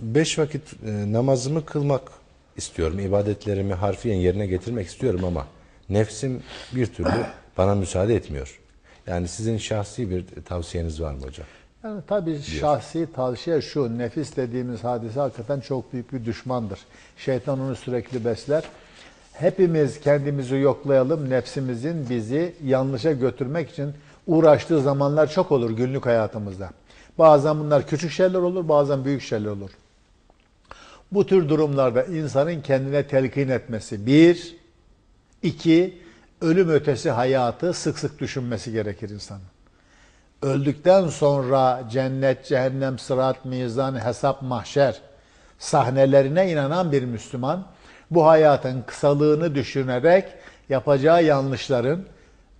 beş vakit e, namazımı kılmak istiyorum. ibadetlerimi harfiyen yerine getirmek istiyorum ama nefsim bir türlü bana müsaade etmiyor. Yani sizin şahsi bir tavsiyeniz var mı hocam? Yani tabii şahsi tavsiye şu, nefis dediğimiz hadise hakikaten çok büyük bir düşmandır. Şeytan onu sürekli besler. Hepimiz kendimizi yoklayalım, nefsimizin bizi yanlışa götürmek için uğraştığı zamanlar çok olur günlük hayatımızda. Bazen bunlar küçük şeyler olur, bazen büyük şeyler olur. Bu tür durumlarda insanın kendine telkin etmesi bir, iki, ölüm ötesi hayatı sık sık düşünmesi gerekir insanın. Öldükten sonra cennet, cehennem, sırat, mizan, hesap, mahşer sahnelerine inanan bir Müslüman bu hayatın kısalığını düşünerek yapacağı yanlışların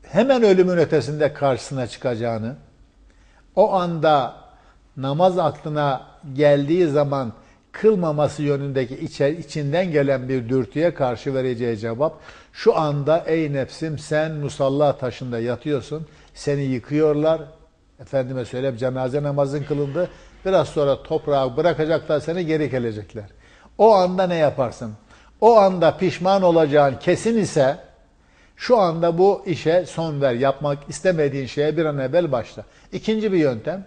hemen ölümün ötesinde karşısına çıkacağını, o anda namaz aklına geldiği zaman kılmaması yönündeki içer, içinden gelen bir dürtüye karşı vereceği cevap şu anda ey nefsim sen musalla taşında yatıyorsun seni yıkıyorlar efendime söyleyeyim cenaze namazın kılındı biraz sonra toprağa bırakacaklar seni geri gelecekler. O anda ne yaparsın? O anda pişman olacağın kesin ise şu anda bu işe son ver. Yapmak istemediğin şeye bir an evvel başla. İkinci bir yöntem.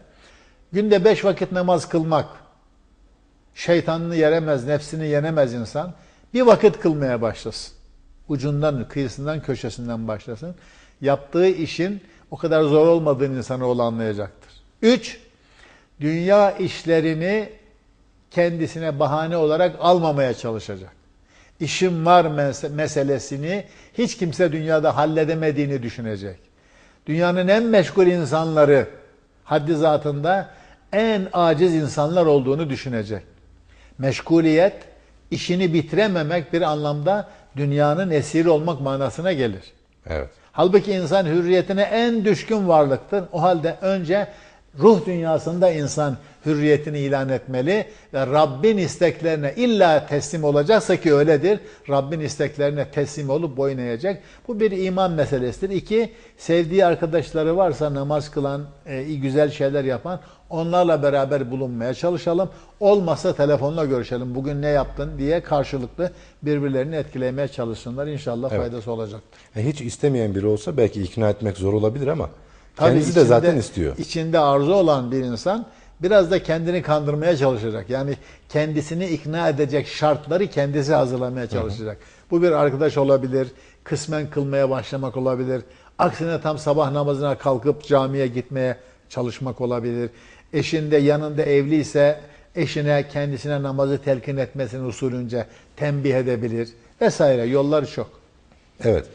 Günde beş vakit namaz kılmak. Şeytanını yeremez, nefsini yenemez insan. Bir vakit kılmaya başlasın. Ucundan, kıyısından, köşesinden başlasın. Yaptığı işin o kadar zor olmadığını insana o anlayacaktır. Üç, dünya işlerini kendisine bahane olarak almamaya çalışacak. İşim var mes- meselesini hiç kimse dünyada halledemediğini düşünecek. Dünyanın en meşgul insanları haddi zatında en aciz insanlar olduğunu düşünecek. Meşguliyet, işini bitirememek bir anlamda dünyanın esiri olmak manasına gelir. Evet. Halbuki insan hürriyetine en düşkün varlıktır. O halde önce ruh dünyasında insan hürriyetini ilan etmeli ve Rabbin isteklerine illa teslim olacaksa ki öyledir. Rabbin isteklerine teslim olup boyun eğecek. Bu bir iman meselesidir. İki, sevdiği arkadaşları varsa namaz kılan, e, güzel şeyler yapan onlarla beraber bulunmaya çalışalım. Olmazsa telefonla görüşelim. Bugün ne yaptın diye karşılıklı birbirlerini etkilemeye çalışsınlar. İnşallah Evet. faydası olacak. Yani hiç istemeyen biri olsa belki ikna etmek zor olabilir ama Tabii kendisi de içinde- zaten istiyor. İçinde arzu olan bir insan biraz da kendini kandırmaya çalışacak. Yani kendisini ikna edecek şartları kendisi hazırlamaya çalışacak. Bu bir arkadaş olabilir, kısmen kılmaya başlamak olabilir. Aksine tam sabah namazına kalkıp camiye gitmeye çalışmak olabilir. Eşinde yanında evliyse eşine kendisine namazı telkin etmesini usulünce tembih edebilir vesaire yollar çok. Evet.